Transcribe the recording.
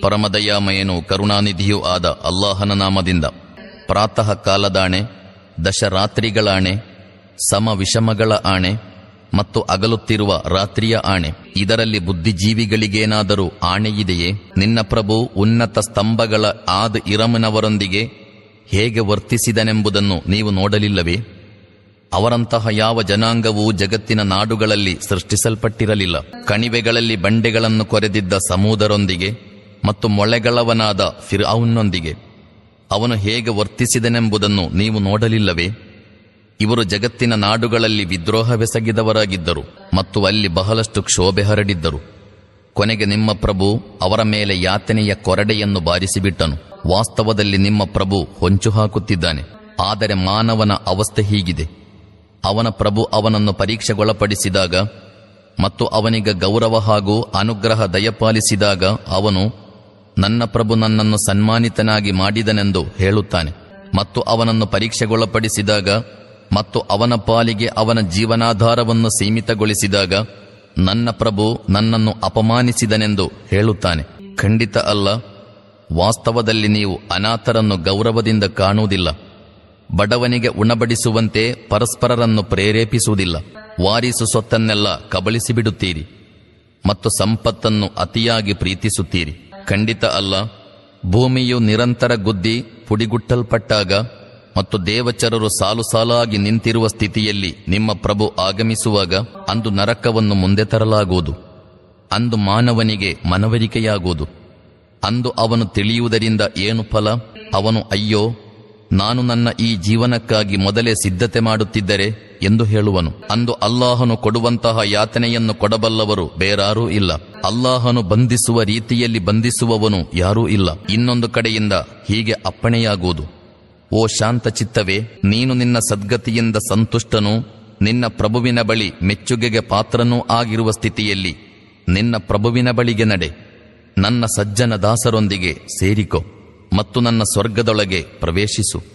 ಪರಮದಯಾಮಯನು ಕರುಣಾನಿಧಿಯೂ ಆದ ಅಲ್ಲಾಹನ ನಾಮದಿಂದ ಪ್ರಾತಃ ಕಾಲದಾಣೆ ದಶರಾತ್ರಿಗಳಾಣೆ ಸಮ ವಿಷಮಗಳ ಆಣೆ ಮತ್ತು ಅಗಲುತ್ತಿರುವ ರಾತ್ರಿಯ ಆಣೆ. ಇದರಲ್ಲಿ ಬುದ್ಧಿಜೀವಿಗಳಿಗೇನಾದರೂ ಆಣೆಯಿದೆಯೇ? ನಿನ್ನ ಪ್ರಭು ಉನ್ನತ ಸ್ತಂಭಗಳ ಆದ ಇರಮನವರೊಂದಿಗೆ ಹೇಗೆ ವರ್ತಿಸಿದನೆಂಬುದನ್ನು ನೀವು ನೋಡಲಿಲ್ಲವೇ? ಅವರಂತಹ ಯಾವ ಜನಾಂಗವೂ ಜಗತ್ತಿನ ನಾಡುಗಳಲ್ಲಿ ಸೃಷ್ಟಿಸಲ್ಪಟ್ಟಿರಲಿಲ್ಲ. ಕಣಿವೆಗಳಲ್ಲಿ ಬಂಡೆಗಳನ್ನು ಕೊರೆದಿದ್ದ ಸಮೂದರೊಂದಿಗೆ ಮತ್ತು ಮೊಳೆಗಳವನಾದ ಫಿರ್ಔನ್ನೊಂದಿಗೆ. ಅವನು ಹೇಗೆ ವರ್ತಿಸಿದನೆಂಬುದನ್ನು ನೀವು ನೋಡಲಿಲ್ಲವೇ? ಇವರು ಜಗತ್ತಿನ ನಾಡುಗಳಲ್ಲಿ ವಿದ್ರೋಹವೆಸಗಿದವರಾಗಿದ್ದರು ಮತ್ತು ಅಲ್ಲಿ ಬಹಳಷ್ಟು ಕ್ಷೋಭೆ ಹರಡಿದ್ದರು. ಕೊನೆಗೆ ನಿಮ್ಮ ಪ್ರಭು ಅವರ ಮೇಲೆ ಯಾತನೆಯ ಕೊರಡೆಯನ್ನು ಬಾರಿಸಿಬಿಟ್ಟನು. ವಾಸ್ತವದಲ್ಲಿ ನಿಮ್ಮ ಪ್ರಭು ಹೊಂಚು ಹಾಕುತ್ತಿದ್ದಾನೆ ಆದರೆ ಮಾನವನ ಅವಸ್ಥೆ ಹೀಗಿದೆ. ಅವನ ಪ್ರಭು ಅವನನ್ನು ಪರೀಕ್ಷೆಗೊಳಪಡಿಸಿದಾಗ ಮತ್ತು ಅವನಿಗೆ ಗೌರವ ಹಾಗೂ ಅನುಗ್ರಹ ದಯಪಾಲಿಸಿದಾಗ ಅವನು, ನನ್ನ ಪ್ರಭು ನನ್ನನ್ನು ಸನ್ಮಾನಿತನಾಗಿ ಮಾಡಿದನೆಂದು ಹೇಳುತ್ತಾನೆ. ಮತ್ತು ಅವನನ್ನು ಪರೀಕ್ಷೆಗೊಳಪಡಿಸಿದಾಗ ಮತ್ತು ಅವನ ಪಾಲಿಗೆ ಅವನ ಜೀವನಾಧಾರವನ್ನು ಸೀಮಿತಗೊಳಿಸಿದಾಗ ನನ್ನ ಪ್ರಭು ನನ್ನನ್ನು ಅಪಮಾನಿಸಿದನೆಂದು ಹೇಳುತ್ತಾನೆ. ಖಂಡಿತ ಅಲ್ಲ. ವಾಸ್ತವದಲ್ಲಿ ನೀವು ಅನಾಥರನ್ನು ಗೌರವದಿಂದ ಕಾಣುವುದಿಲ್ಲ. ಬಡವನಿಗೆ ಉಣಬಡಿಸುವಂತೆ ಪರಸ್ಪರರನ್ನು ಪ್ರೇರೇಪಿಸುವುದಿಲ್ಲ. ವಾರಿಸು ಸೊತ್ತನ್ನೆಲ್ಲ ಕಬಳಿಸಿಬಿಡುತ್ತೀರಿ ಮತ್ತು ಸಂಪತ್ತನ್ನು ಅತಿಯಾಗಿ ಪ್ರೀತಿಸುತ್ತೀರಿ. ಖಂಡಿತ ಅಲ್ಲ, ಭೂಮಿಯು ನಿರಂತರ ಗುದ್ದಿ ಪುಡಿಗುಟ್ಟಲ್ಪಟ್ಟಾಗ ಮತ್ತು ದೇವಚರರು ಸಾಲು ಸಾಲಾಗಿ ನಿಂತಿರುವ ಸ್ಥಿತಿಯಲ್ಲಿ ನಿಮ್ಮ ಪ್ರಭು ಆಗಮಿಸುವಾಗ ಅಂದು ನರಕವನ್ನು ಮುಂದೆ ತರಲಾಗುವುದು. ಅಂದು ಮಾನವನಿಗೆ ಮನವರಿಕೆಯಾಗುವುದು. ಅಂದು ಅವನು ತಿಳಿಯುವುದರಿಂದ ಏನು ಫಲ? ಅವನು ಅಯ್ಯೋ ನಾನು ನನ್ನ ಈ ಜೀವನಕ್ಕಾಗಿ ಮೊದಲೇ ಸಿದ್ಧತೆ ಮಾಡುತ್ತಿದ್ದರೆ ಎಂದು ಹೇಳುವನು. ಅಂದು ಅಲ್ಲಾಹನು ಕೊಡುವಂತಹ ಯಾತನೆಯನ್ನು ಕೊಡಬಲ್ಲವರು ಬೇರಾರೂ ಇಲ್ಲ. ಅಲ್ಲಾಹನು ಬಂಧಿಸುವ ರೀತಿಯಲ್ಲಿ ಬಂಧಿಸುವವನು ಯಾರೂ ಇಲ್ಲ. ಇನ್ನೊಂದು ಕಡೆಯಿಂದ ಹೀಗೆ ಅಪ್ಪಣೆಯಾಗುವುದು. ಓ ಶಾಂತ ಚಿತ್ತವೇ ನೀನು ನಿನ್ನ ಸದ್ಗತಿಯಿಂದ ಸಂತುಷ್ಟನೂ, ನಿನ್ನ ಪ್ರಭುವಿನ ಬಳಿ ಮೆಚ್ಚುಗೆಗೆ ಪಾತ್ರನೂ ಆಗಿರುವ ಸ್ಥಿತಿಯಲ್ಲಿ ನಿನ್ನ ಪ್ರಭುವಿನ ಬಳಿಗೆ ನಡೆ. ನನ್ನ ಸಜ್ಜನ ದಾಸರೊಂದಿಗೆ ಸೇರಿಕೊ. ಮತ್ತು ನನ್ನ ಸ್ವರ್ಗದೊಳಗೆ ಪ್ರವೇಶಿಸು.